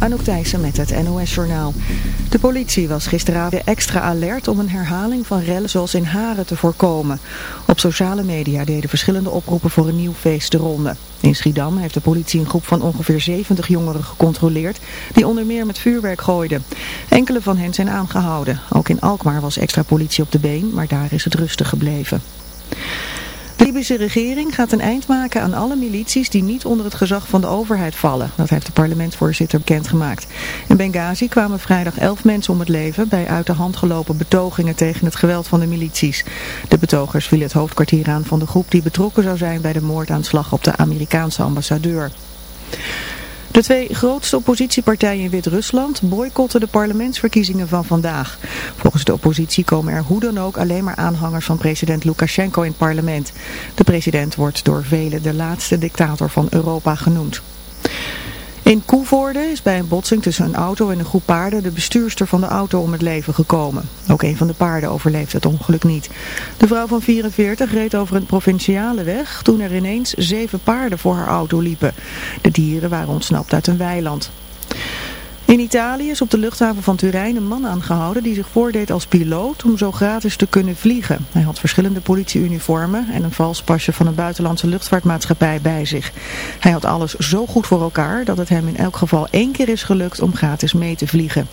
Anouk Thijssen met het NOS-journaal. De politie was gisteravond extra alert om een herhaling van rellen zoals in Haren te voorkomen. Op sociale media deden verschillende oproepen voor een nieuw feest de ronde. In Schiedam heeft de politie een groep van ongeveer 70 jongeren gecontroleerd die onder meer met vuurwerk gooiden. Enkele van hen zijn aangehouden. Ook in Alkmaar was extra politie op de been, maar daar is het rustig gebleven. De Libische regering gaat een eind maken aan alle milities die niet onder het gezag van de overheid vallen. Dat heeft de parlementsvoorzitter bekendgemaakt. In Benghazi kwamen vrijdag elf mensen om het leven bij uit de hand gelopen betogingen tegen het geweld van de milities. De betogers vielen het hoofdkwartier aan van de groep die betrokken zou zijn bij de moordaanslag op de Amerikaanse ambassadeur. De twee grootste oppositiepartijen in Wit-Rusland boycotten de parlementsverkiezingen van vandaag. Volgens de oppositie komen er hoe dan ook alleen maar aanhangers van president Lukashenko in het parlement. De president wordt door velen de laatste dictator van Europa genoemd. In Koevoorde is bij een botsing tussen een auto en een groep paarden de bestuurster van de auto om het leven gekomen. Ook een van de paarden overleefde het ongeluk niet. De vrouw van 44 reed over een provinciale weg toen er ineens zeven paarden voor haar auto liepen. De dieren waren ontsnapt uit een weiland. In Italië is op de luchthaven van Turijn een man aangehouden die zich voordeed als piloot om zo gratis te kunnen vliegen. Hij had verschillende politieuniformen en een vals pasje van een buitenlandse luchtvaartmaatschappij bij zich. Hij had alles zo goed voor elkaar dat het hem in elk geval één keer is gelukt om gratis mee te vliegen.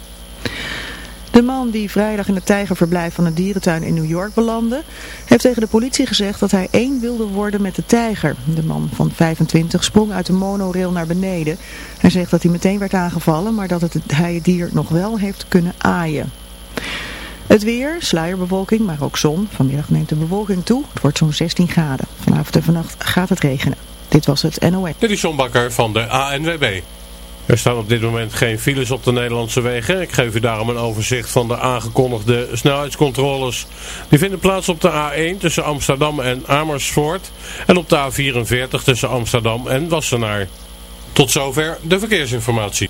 De man die vrijdag in het tijgerverblijf van een dierentuin in New York belandde, heeft tegen de politie gezegd dat hij één wilde worden met de tijger. De man van 25 sprong uit de monorail naar beneden. Hij zegt dat hij meteen werd aangevallen, maar dat het, hij het dier nog wel heeft kunnen aaien. Het weer, sluierbewolking, maar ook zon. Vanmiddag neemt de bewolking toe. Het wordt zo'n 16 graden. Vanavond en vannacht gaat het regenen. Dit was het NOS. Dit is John Bakker van de ANWB. Er staan op dit moment geen files op de Nederlandse wegen. Ik geef u daarom een overzicht van de aangekondigde snelheidscontroles. Die vinden plaats op de A1 tussen Amsterdam en Amersfoort en op de A44 tussen Amsterdam en Wassenaar. Tot zover de verkeersinformatie.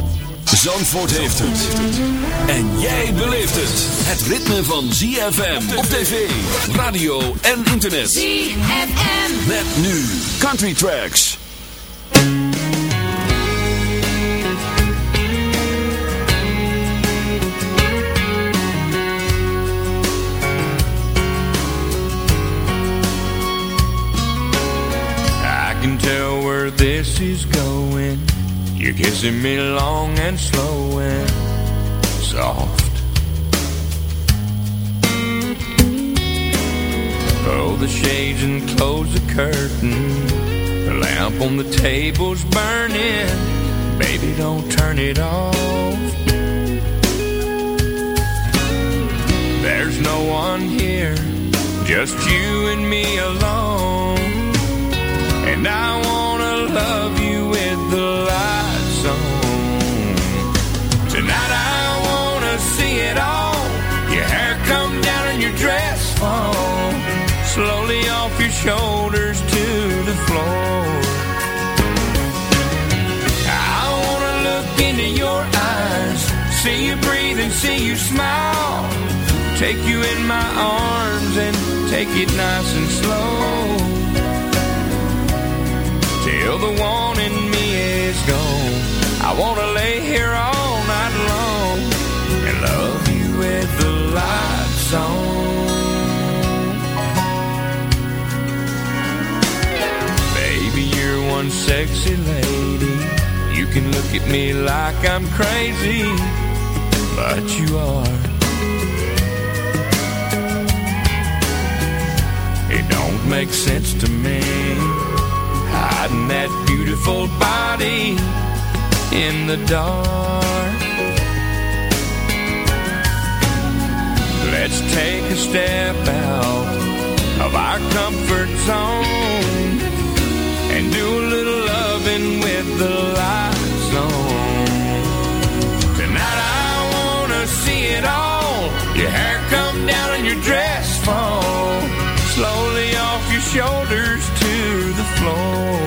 Zandvoort heeft het. En jij beleeft het. Het ritme van ZFM op tv, radio en internet. ZFM. Met nu Country Tracks. I can tell where this is going. You're kissing me long and slow and soft. Pull the shades and close the curtain. The lamp on the table's burning. Baby, don't turn it off. There's no one here, just you and me alone. And I wanna love dress fall slowly off your shoulders to the floor. I wanna look into your eyes, see you breathe and see you smile. Take you in my arms and take it nice and slow. Till the one in me is gone. I wanna lay here all night long and love you with the lights on. Sexy lady. You can look at me like I'm crazy, but you are. It don't make sense to me hiding that beautiful body in the dark. Let's take a step out of our comfort zone and do with the lights on. Tonight I wanna see it all. Your hair come down and your dress fall slowly off your shoulders to the floor.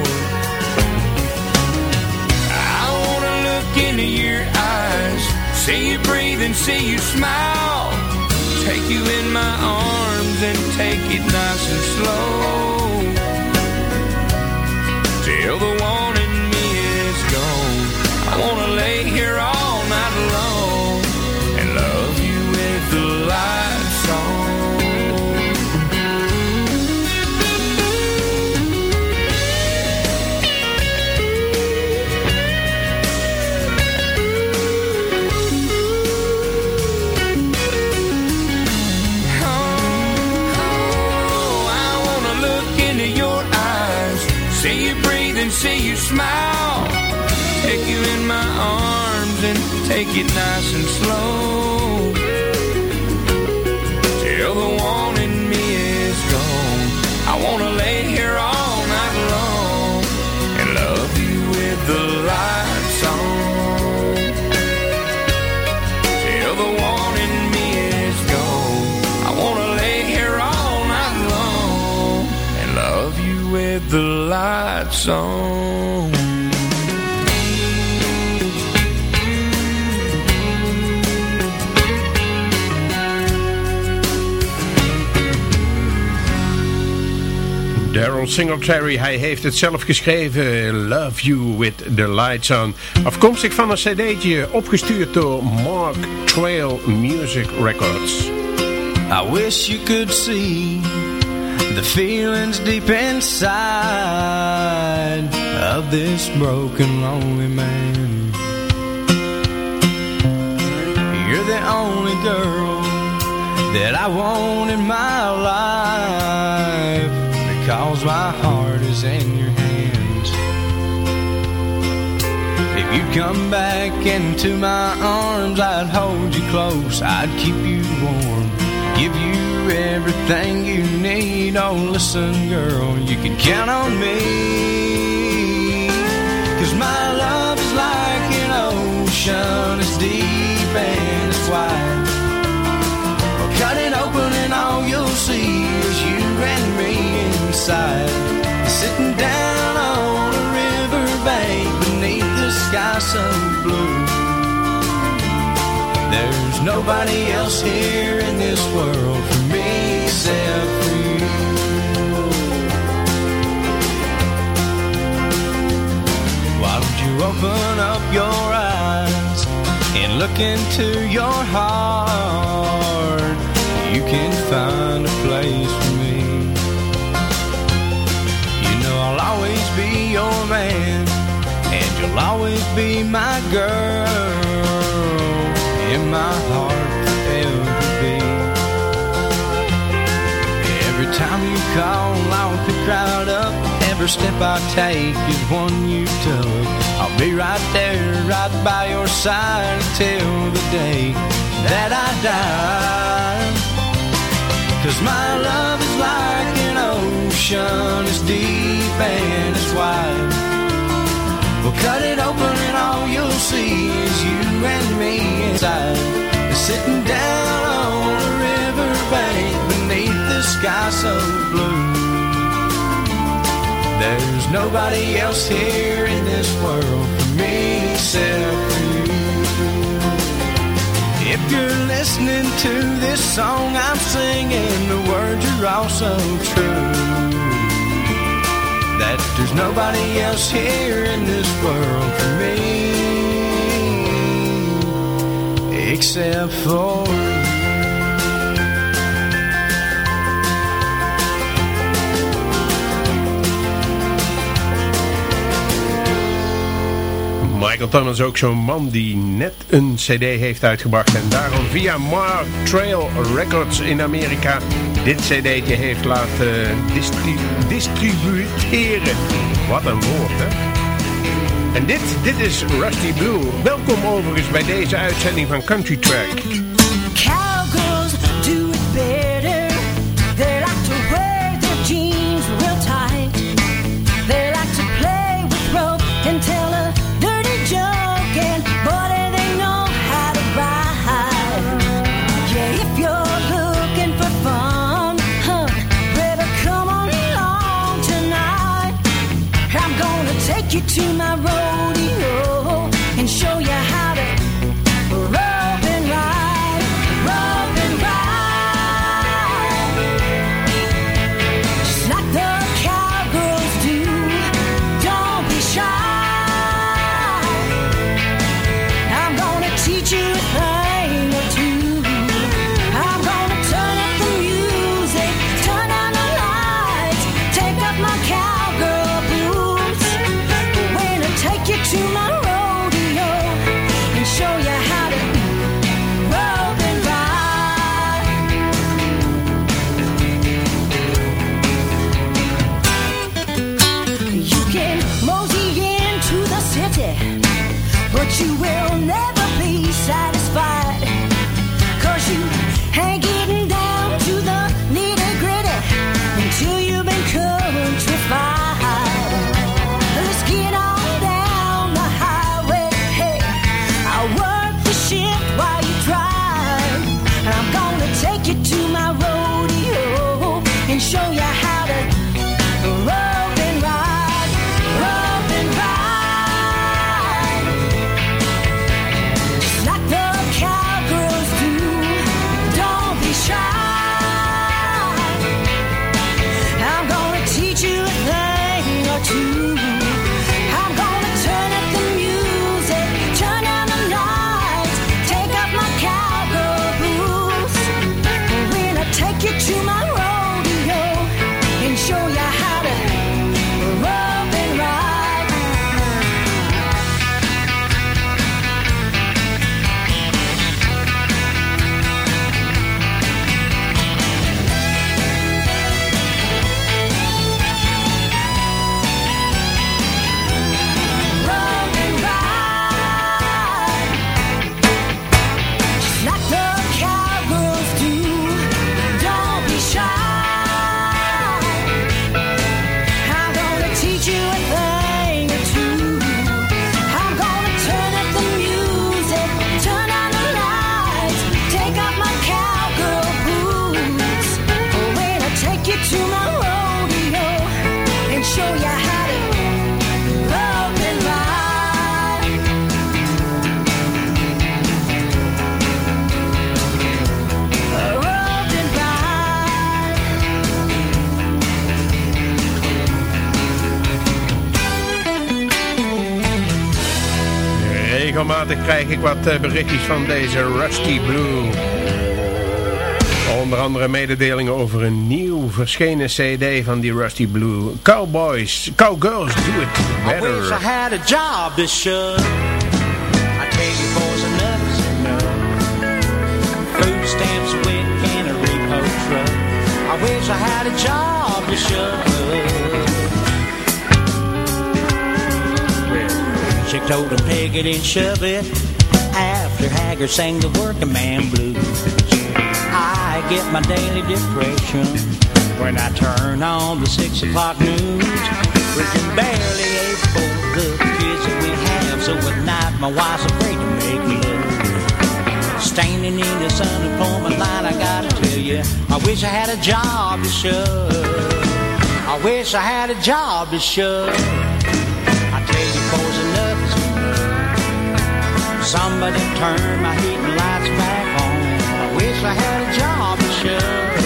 I wanna look into your eyes, see you breathe and see you smile. Take you in my arms and take it nice and slow. Wanna lay here all night long and love you with the lights on. Oh, I wanna look into your eyes, see you breathe and see you smile. You in my arms and take it nice and slow. Till the one in me is gone. I wanna lay here all night long and love you with the lights on. Till the one in me is gone. I wanna lay here all night long and love you with the lights on. Singletary, hij heeft het zelf geschreven. Love You with the Lights On. Afkomstig van een cd'tje, opgestuurd door Mark Trail Music Records. I wish you could see the feelings deep inside of this broken, lonely man. You're the only girl that I want in my life because my heart is in your hands. If you'd come back into my arms, I'd hold you close, I'd keep you warm, give you everything you need. Oh, listen, girl, you can count on me. Cause my love is like an ocean, it's deep and it's wide. Inside. Sitting down on a riverbank beneath the sky so blue. There's nobody else here in this world for me except you. Why don't you open up your eyes and look into your heart? You can find a place for me. Be your man, and you'll always be my girl. In my heart forever be. Every time you call, I'll pick right up. Every step I take is one you took. I'll be right there, right by your side until the day that I die. Cause my love ocean, it's deep and it's wide. We'll cut it open and all you'll see is you and me inside. Sitting down on a riverbank beneath the sky so blue. There's nobody else here in this world for me except for you. If you're listening to this song I'm singing, the words are also true. That there's nobody else here in this world for me except for Michael Thomas ook zo'n man die net een cd heeft uitgebracht. En daarom via Mark Trail Records in Amerika dit cd'tje heeft laten distri distributeren. Wat een woord, hè? En dit, dit is Rusty Blue. Welkom overigens bij deze uitzending van Country Track. You to my rodeo ik wat eh, berichtjes van deze Rusty Blue. Onder andere mededelingen over een nieuw verschenen cd van die Rusty Blue. Cowboys, Cowgirls Do It I wish I Better. had a job to shove. I tell you, boys, enough's enough. Food stamps, wick, and a repo truck. I wish I had a job to shove. She told him, peg it and shove it. Haggard sang the working man blues. I get my daily depression when I turn on the six o'clock news. We can barely afford the kids that we have, so at night my wife's afraid to make love. Standing in this unemployment line, I gotta tell you, I wish I had a job to shove. I wish I had a job to shove. I tell you, boys. Somebody turn my heat and lights back on. I wish I had a job to shove.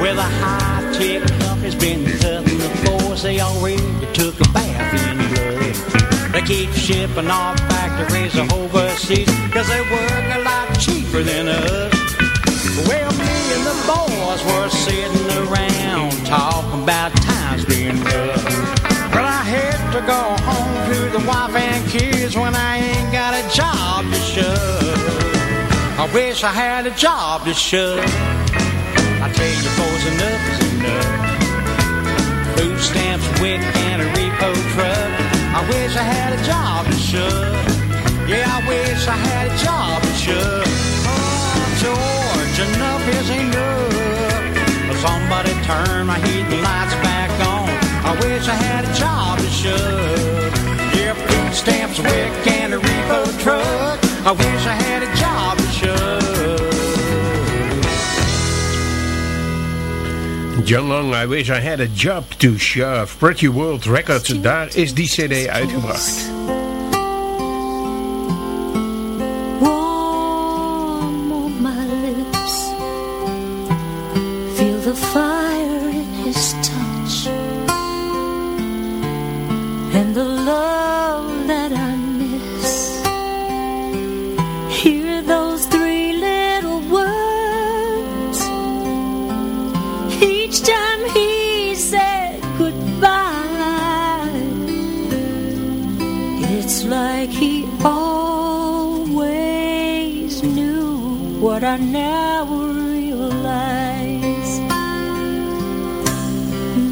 Well, the high-tech company's been cutting the force. They already took a bath in blood. They keep shipping off factories overseas Cause they work a lot cheaper than us Well, me and the boys were sitting around Talking about times being rough But I had to go home to the wife and kids When I ain't got a job to shove I wish I had a job to shove I tell you, boys, enough is enough Food stamps, WIC, and a repo truck I wish I had a job to shove yeah, I wish I had a job to shove. Oh, George, enough is enough. Somebody turn my heat lights back. I wish I had a job to shove. Yeah, food stamps, WIC, and a repo truck. I wish I had a job to shove. John Long, I wish I had a job to shove. Pretty World Records, daar is die cd uitgebracht. Hear those three little words. Each time he said goodbye. It's like he always knew what I now realize.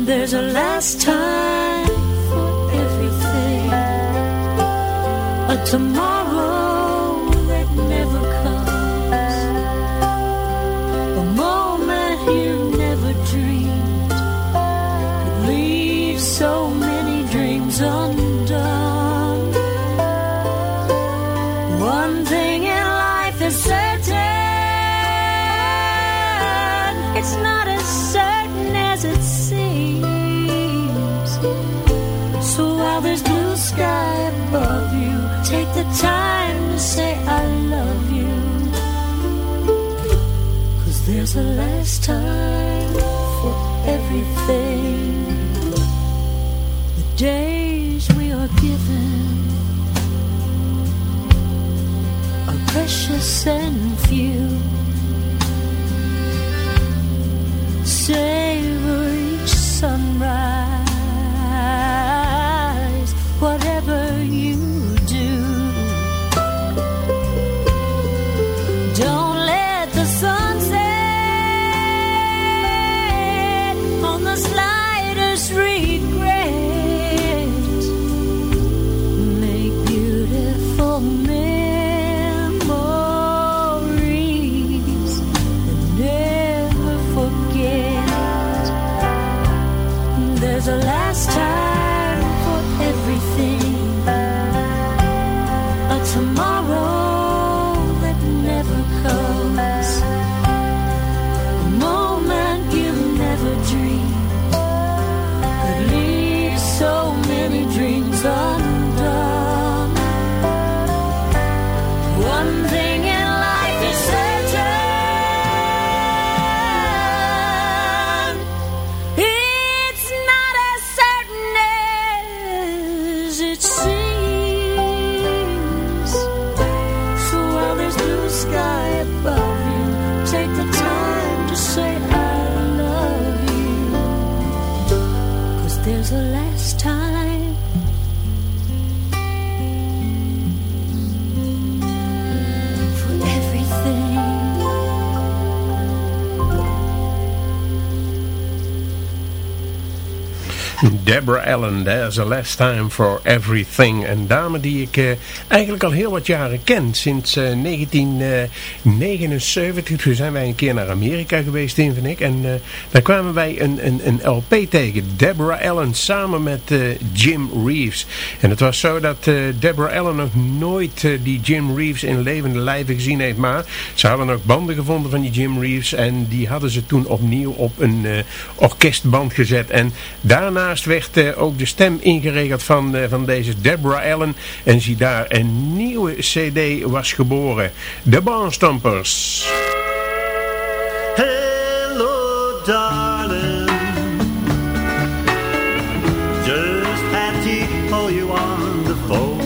There's a last time for everything, a tomorrow time to say I love you. Cause there's a last time for everything. The days we are given are precious and few. Savor A last time Deborah Allen, There's a Last Time for Everything. Een dame die ik eh, eigenlijk al heel wat jaren ken. Sinds eh, 1979 toen zijn wij een keer naar Amerika geweest, Tim en ik. En eh, daar kwamen wij een, een, een LP tegen. Deborah Allen samen met eh, Jim Reeves. En het was zo dat eh, Deborah Allen nog nooit eh, die Jim Reeves in levende lijven gezien heeft. Maar ze hadden ook banden gevonden van die Jim Reeves. En die hadden ze toen opnieuw op een eh, orkestband gezet. En daarna daarnaast werd eh, ook de stem ingeregeld van, eh, van deze Deborah Allen. En zie daar, een nieuwe cd was geboren. De Barnstompers. Darling. Just you.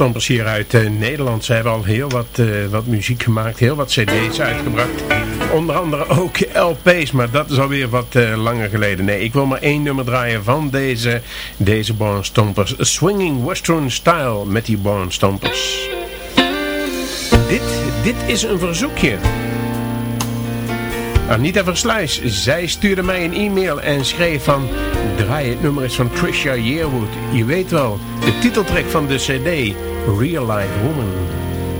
De Barnstompers hier uit eh, Nederland. Ze hebben al heel wat, eh, wat muziek gemaakt, heel wat cd's uitgebracht. Onder andere ook LP's, maar dat is alweer wat eh, langer geleden. Nee, ik wil maar één nummer draaien van deze, deze Barnstompers. Swinging Western Style met die Barnstompers. Dit, dit is een verzoekje. Anita Versluis, zij stuurde mij een e-mail en schreef van... Draai het nummer eens van Trisha Yearwood. Je weet wel, de titeltrack van de cd, Real Live Woman.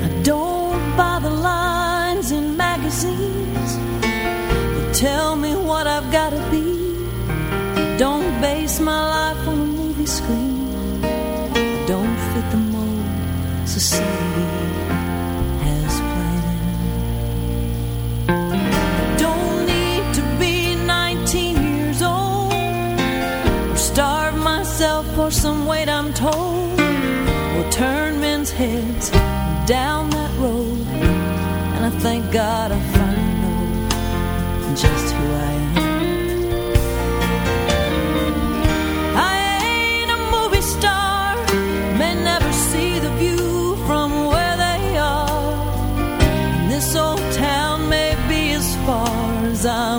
I don't buy the lines in magazines that tell me what I've got to be. Don't base my life on a movie screen. I don't fit the mold society has planned. I don't need to be 19 years old or starve myself for some weight I'm told will turn heads down that road And I thank God I finally know just who I am. I ain't a movie star May never see the view from where they are. And this old town may be as far as I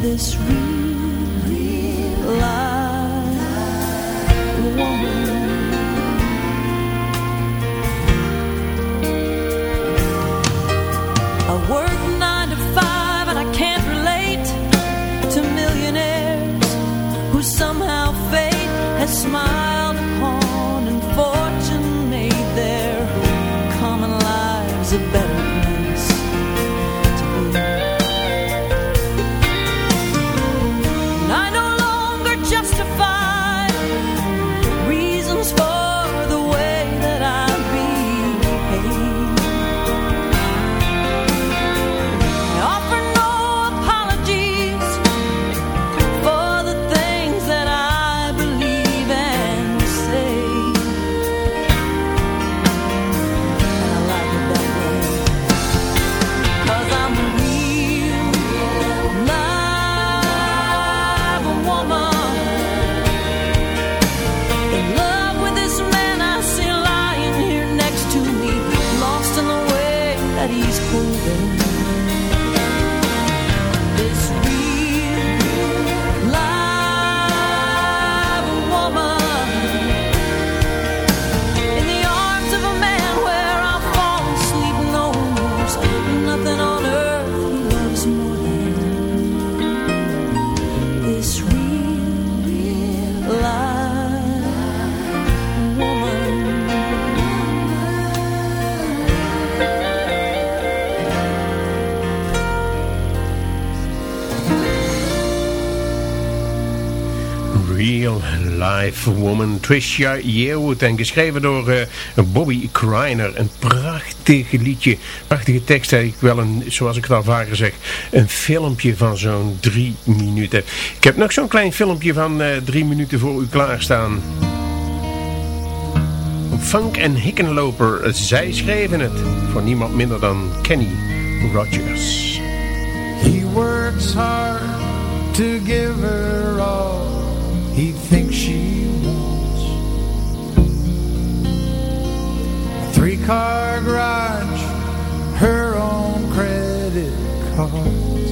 this real, Life Woman, Tricia Yearwood en geschreven door eh, Bobby Kreiner. Een prachtig liedje, prachtige tekst. Ik wel een, zoals ik het al vaker zeg, een filmpje van zo'n drie minuten. Ik heb nog zo'n klein filmpje van eh, drie minuten voor u klaarstaan. Funk en Hickenloper, zij schreven het voor niemand minder dan Kenny Rogers. He works hard to give her all he thinks she wants. A Three car garage, her own credit cards.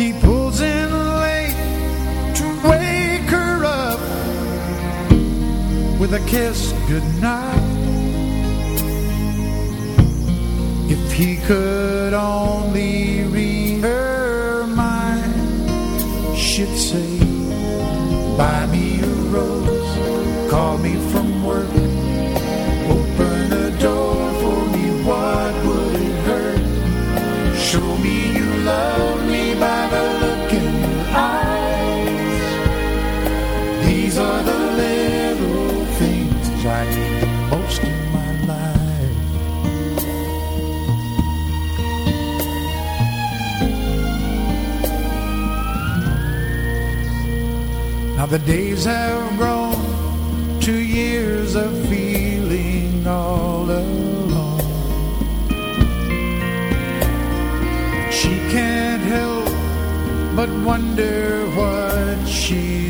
He pulls in late to wake her up with a kiss goodnight. If he could only read she'd say, Buy me a rose, call me from work, open a door for me, what would it hurt? Show me you love Now the days have grown to years of feeling all alone. She can't help but wonder what she's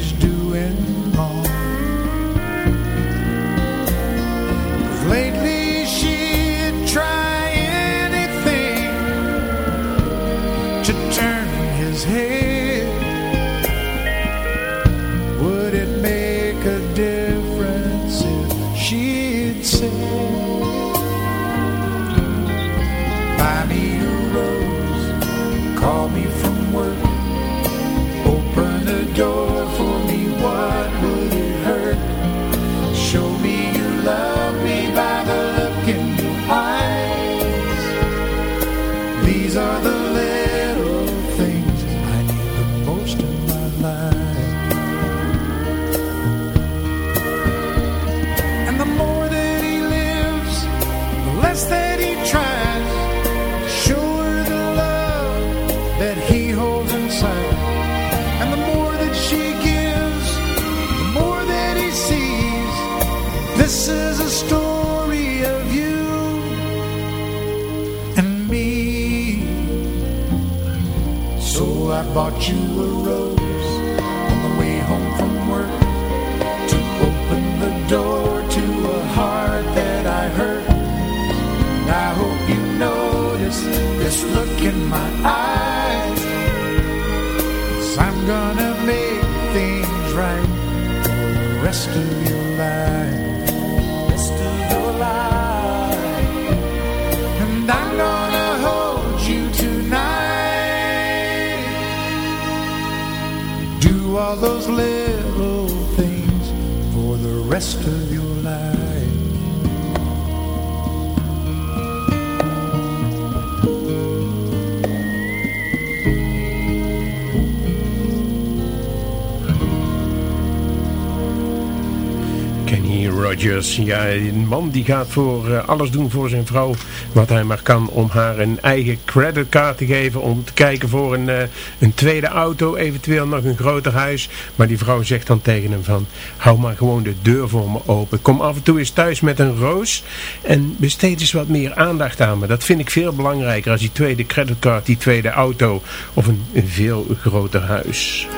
Kenny Rogers, ja, een man die gaat voor eh, alles doen voor zijn vrouw wat hij maar kan om haar een eigen creditcard te geven om te kijken voor een, eh, een tweede auto, eventueel nog een groter huis. Maar die vrouw zegt dan tegen hem van, hou maar gewoon de deur voor me open. Kom af en toe eens thuis met een roos en besteed eens wat meer aandacht aan me. Dat vind ik veel belangrijker als die tweede creditcard, die tweede auto of een, een veel groter huis.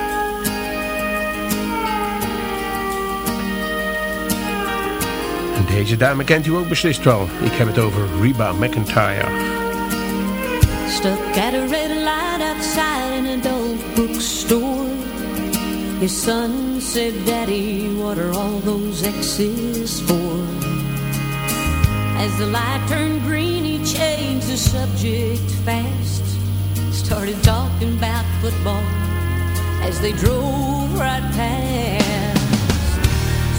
Deze dame kent u ook beslist wel. Ik heb het over Reba McEntire. Stuck at a red light outside in a dope bookstore. His son said, Daddy, what are all those X's for? As the light turned green, he changed the subject fast. Started talking about football as they drove right past.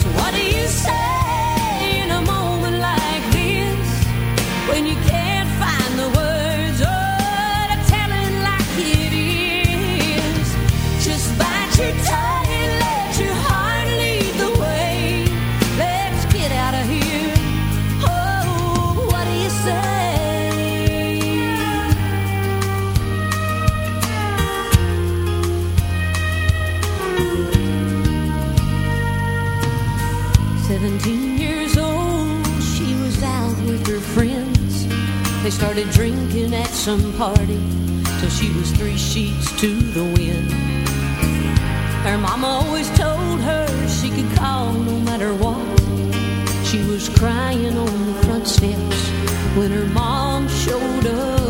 So what do you say moment like They started drinking at some party till she was three sheets to the wind. Her mama always told her she could call no matter what. She was crying on the front steps when her mom showed up.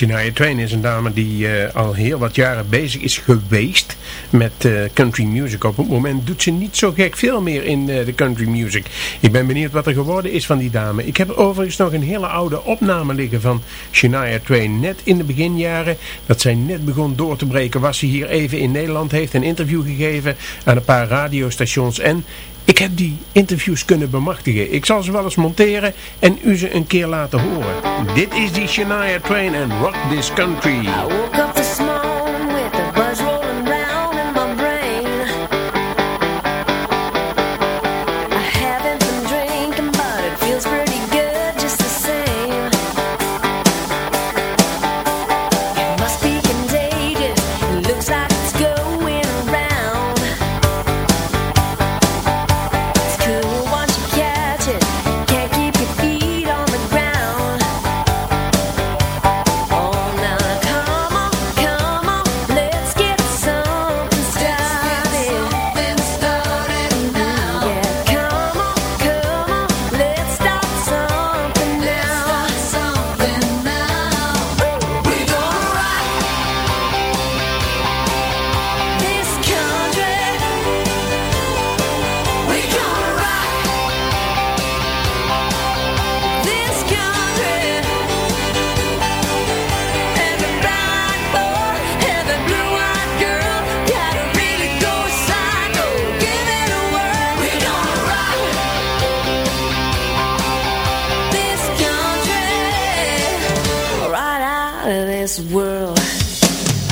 Shania Twain is een dame die eh, al heel wat jaren bezig is geweest met eh, country music. Op het moment doet ze niet zo gek veel meer in eh, de country music. Ik ben benieuwd wat er geworden is van die dame. Ik heb overigens nog een hele oude opname liggen van Shania Twain. Net in de beginjaren, dat zij net begon door te breken, was ze hier even in Nederland. Heeft een interview gegeven aan een paar radiostations en ik heb die interviews kunnen bemachtigen. Ik zal ze wel eens monteren en u ze een keer laten horen. Dit is die Shania Train en Rock This Country.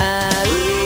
Uh,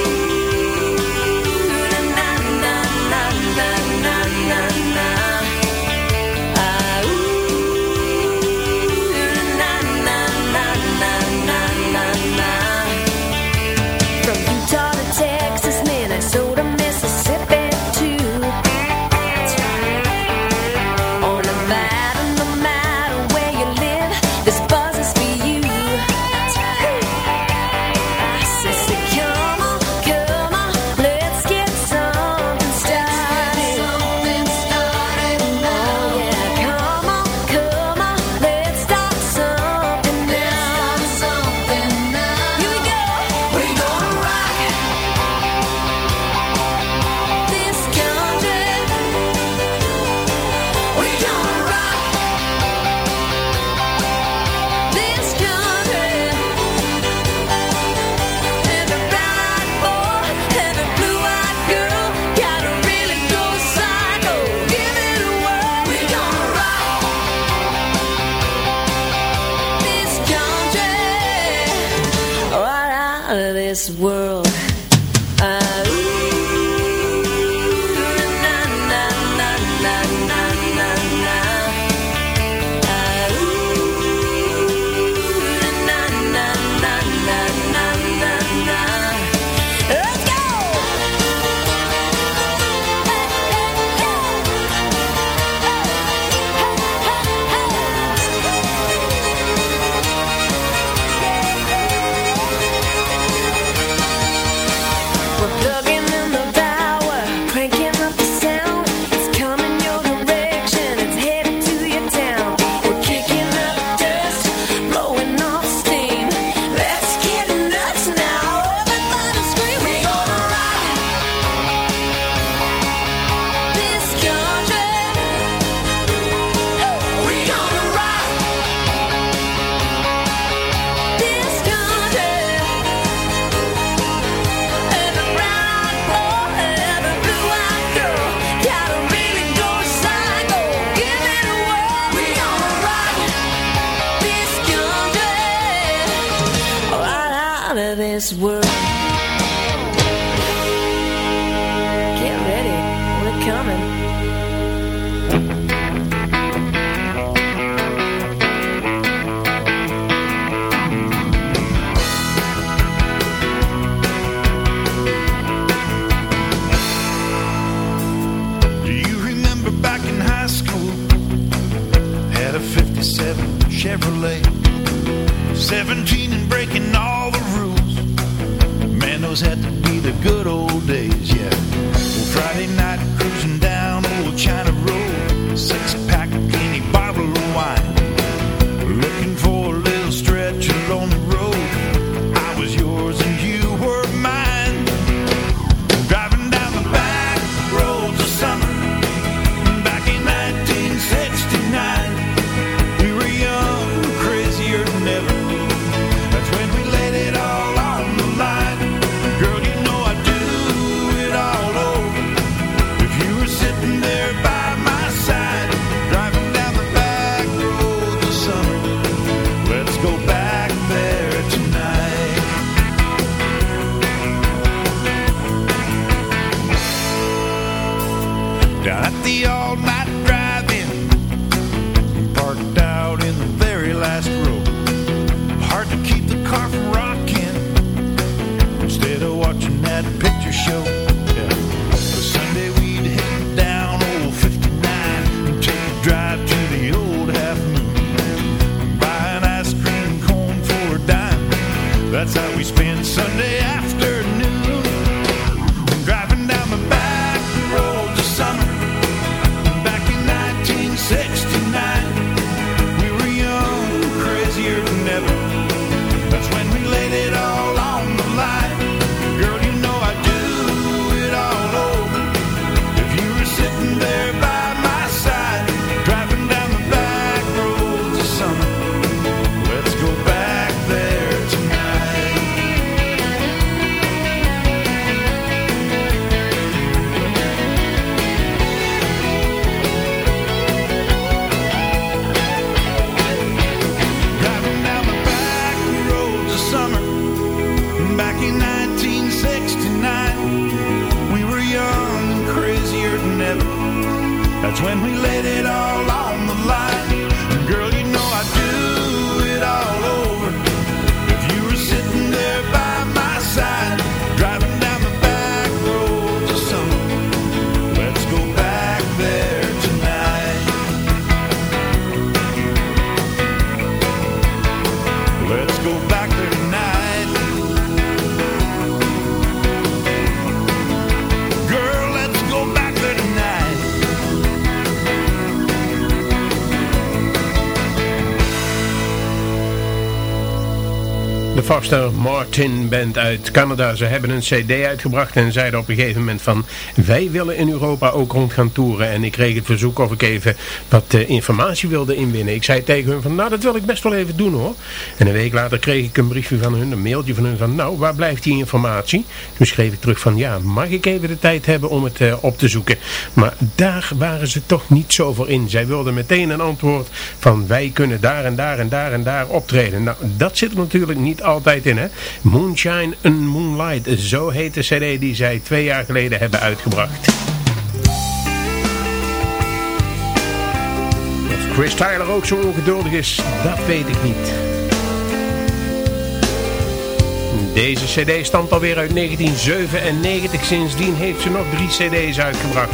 De Martin Band uit Canada. Ze hebben een cd uitgebracht en zeiden op een gegeven moment van... wij willen in Europa ook rond gaan toeren. En ik kreeg het verzoek of ik even wat eh, informatie wilde inwinnen. Ik zei tegen hun van nou dat wil ik best wel even doen hoor. En een week later kreeg ik een briefje van hun, een mailtje van hun van... nou waar blijft die informatie? Toen schreef ik terug van ja mag ik even de tijd hebben om het eh, op te zoeken. Maar daar waren ze toch niet zo voor in. Zij wilden meteen een antwoord van wij kunnen daar en daar en daar en daar optreden. Nou dat zit er natuurlijk niet altijd in hè. Moonshine and Moonlight, zo heet de cd die zij twee jaar geleden hebben uitgebracht. Of Chris Tyler ook zo ongeduldig is, dat weet ik niet. Deze cd stamt alweer uit 1997. Sindsdien heeft ze nog drie cd's uitgebracht.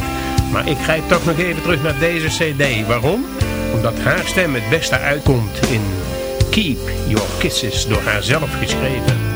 Maar ik grijp toch nog even terug naar deze cd. Waarom? Omdat haar stem het beste uitkomt in Keep Your Kisses door haarzelf geschreven.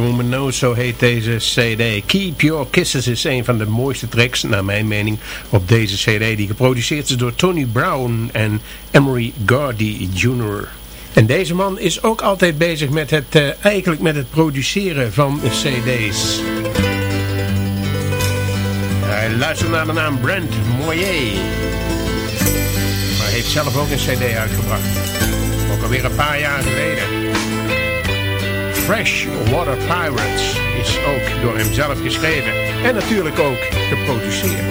Woman Knows, zo heet deze cd. Keep Your Kisses is een van de mooiste tracks, naar mijn mening, op deze cd. Die geproduceerd is door Tony Brown en Emery Gardy Jr. En deze man is ook altijd bezig met het, uh, eigenlijk met het produceren van cd's. Hij luistert naar de naam Brent Moyer. Maar heeft zelf ook een cd uitgebracht. Ook alweer een paar jaar geleden. Fresh Water Pirates is ook door hem zelf geschreven. En natuurlijk ook geproduceerd.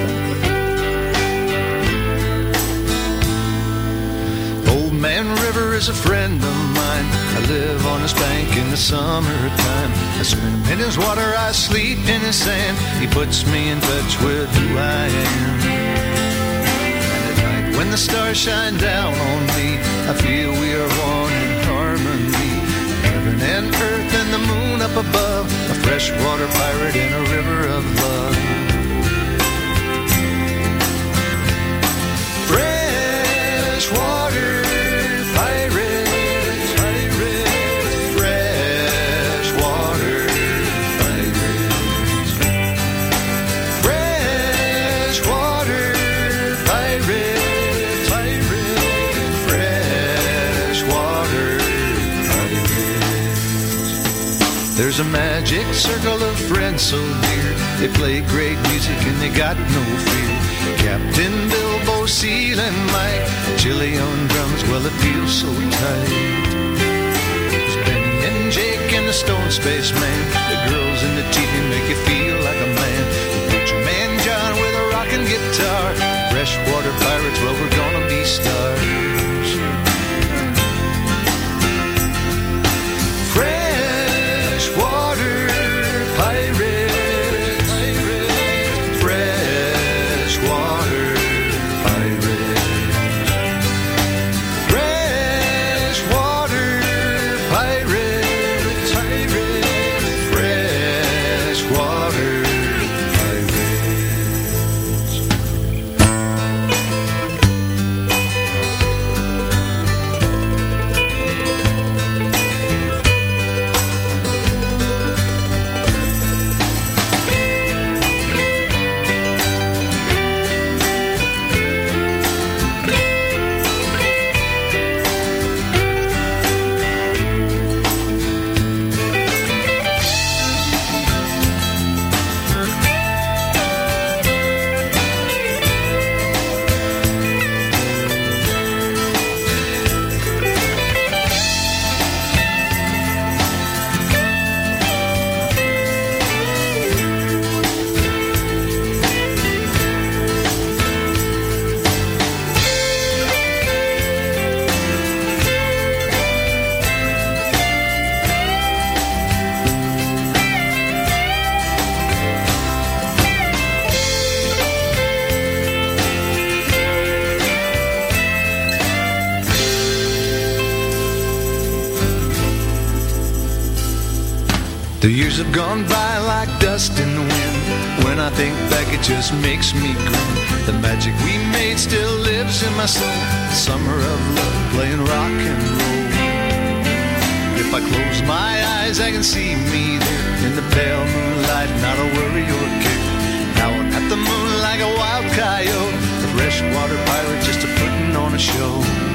Old Man River is a friend of mine. I live on his bank in the summertime. I swim in his water, I sleep in his sand. He puts me in touch with who I am. When the stars shine down on me, I feel we are one and earth and the moon up above, a freshwater pirate in a river of love. Freshwater pirates, A magic circle of friends so dear. They play great music and they got no fear. Captain Bilbo, Seal and Mike, Chili on drums, well it feels so tight. There's Benny and Jake and the Stone Space Man. The girls in the TV make you feel like a man. The preacher man John with a rockin' guitar. Freshwater pirates, well we're gonna be stars. Just makes me grin. The magic we made still lives in my soul. Summer of love, playing rock and roll. If I close my eyes, I can see me there in the pale moonlight, not a worry or care. Howling at the moon like a wild coyote. A freshwater pirate just a putting on a show.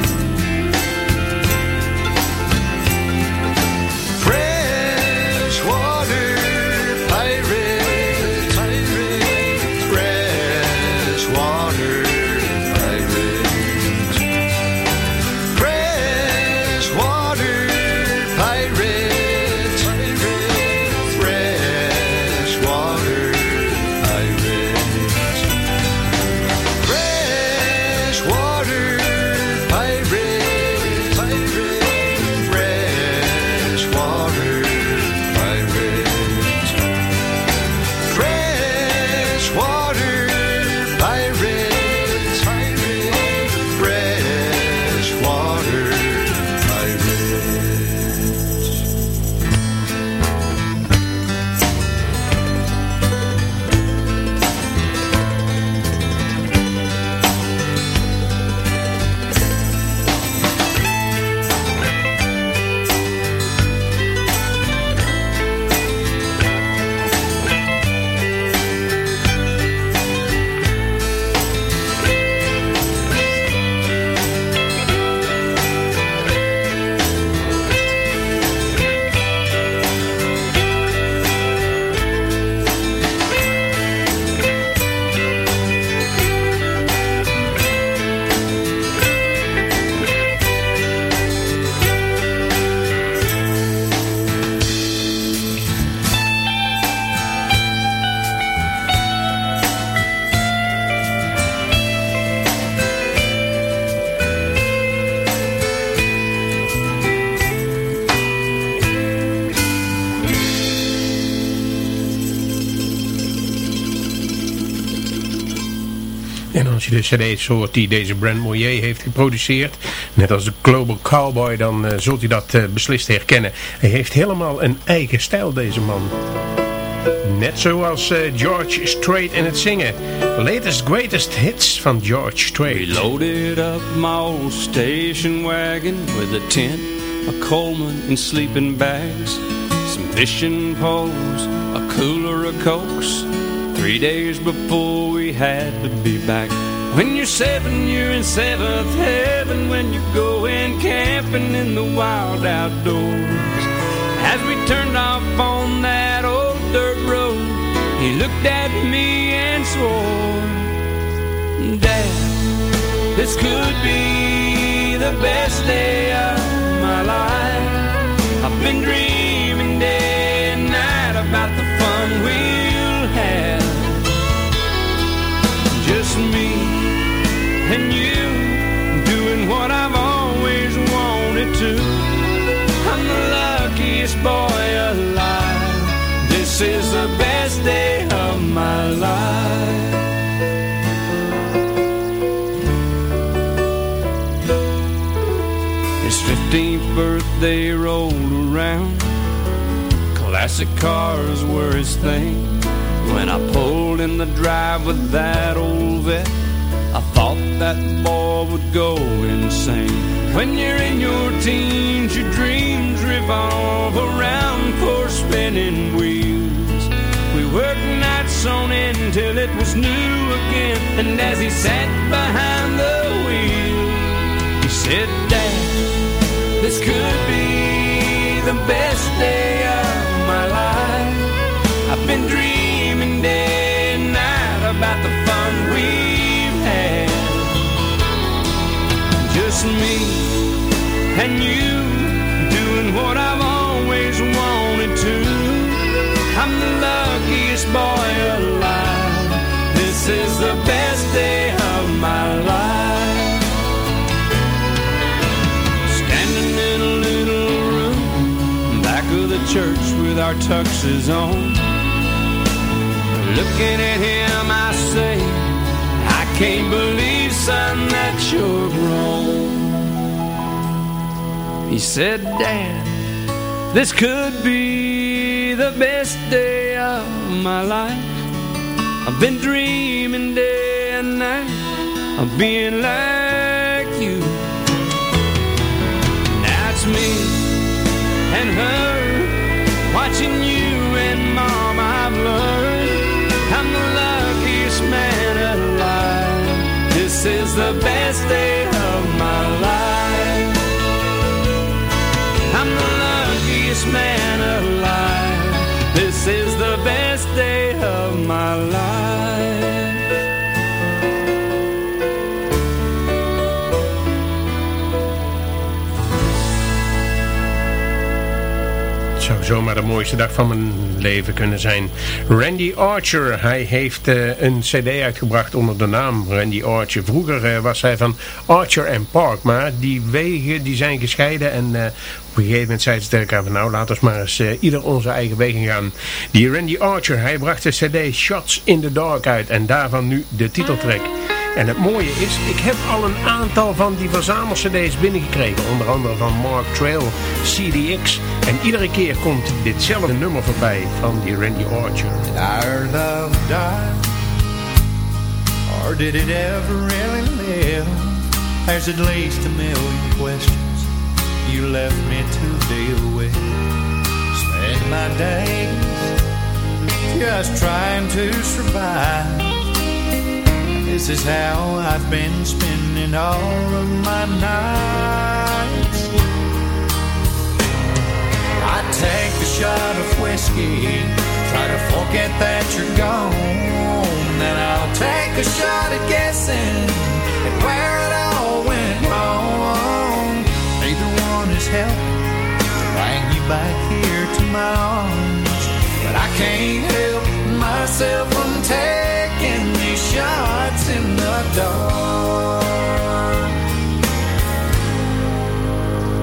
En als je de cd's hoort die deze Brand Moyer heeft geproduceerd, net als de Global Cowboy, dan uh, zult u dat uh, beslist herkennen. Hij heeft helemaal een eigen stijl, deze man. Net zoals uh, George Strait in het zingen. Latest greatest hits van George Strait. We loaded up my old station wagon with a tent, a Coleman and sleeping bags. Some fishing poles, a cooler of cokes. Three days before we had to be back. When you're seven, you're in seventh heaven. When you're going camping in the wild outdoors. As we turned off on that old dirt road, he looked at me and swore, Dad, this could be the best day of my life. I've been dreaming Me and you doing what I've always wanted to. I'm the luckiest boy alive. This is the best day of my life. His 15th birthday rolled around. Classic cars were his thing. When I pulled in the drive with that old vet, I thought that boy would go insane. When you're in your teens, your dreams revolve around four spinning wheels. We worked nights on end till it was new again. And as he sat behind the wheel, he said, Dad, this could be the best day the fun we've had. Just me and you doing what I've always wanted to. I'm the luckiest boy alive. This is the best day of my life. Standing in a little room back of the church with our tuxes on. Looking at him, I say, I can't believe, son, that you're grown. He said, Dad, this could be the best day of my life. I've been dreaming day and night of being like The best day of my life. I'm the luckiest man alive. This is the best day of my life. Zomaar de mooiste dag van mijn leven kunnen zijn. Randy Archer, hij heeft uh, een cd uitgebracht onder de naam Randy Archer. Vroeger uh, was hij van Archer and Park, maar die wegen die zijn gescheiden en uh, op een gegeven moment zeiden ze tegen elkaar van nou laten we maar eens ieder onze eigen wegen gaan. Die Randy Archer, hij bracht de cd Shots in the Dark uit en daarvan nu de titeltrack. En het mooie is, ik heb al een aantal van die verzamel-cd's binnengekregen. Onder andere van Mark Trail, CDX. En iedere keer komt ditzelfde nummer voorbij van die Randy Archer. Did our love die? Or did it ever really live? There's at least a million questions you left me to deal with. Spend my days just trying to survive. This is how I've been spending all of my nights. I take a shot of whiskey, try to forget that you're gone. Then I'll take a shot at guessing at where it all went wrong. Neither one has helped bring you back here to my arms, but I can't help myself from taking these shots in the dark.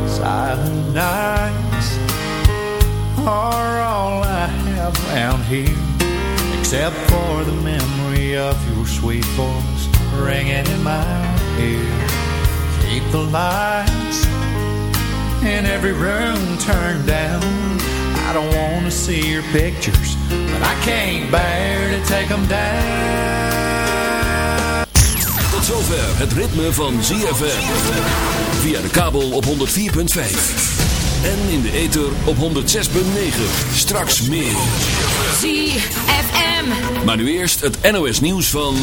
Silent nights are all I have around here, except for the memory of your sweet voice ringing in my here. Keep the lights in every room turned down. I don't want to see your pictures, but I can't bear to take them down. Tot zover het ritme van ZFM. Via de kabel op 104.5. En in de ether op 106.9. Straks meer. ZFM. Maar nu eerst het NOS nieuws van...